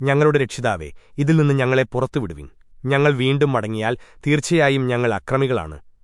ഞങ്ങളുടെ രക്ഷിതാവേ ഇതിൽ നിന്ന് ഞങ്ങളെ പുറത്തുവിടുവിൻ. ഞങ്ങൾ വീണ്ടും മടങ്ങിയാൽ തീർച്ചയായും ഞങ്ങൾ അക്രമികളാണ്.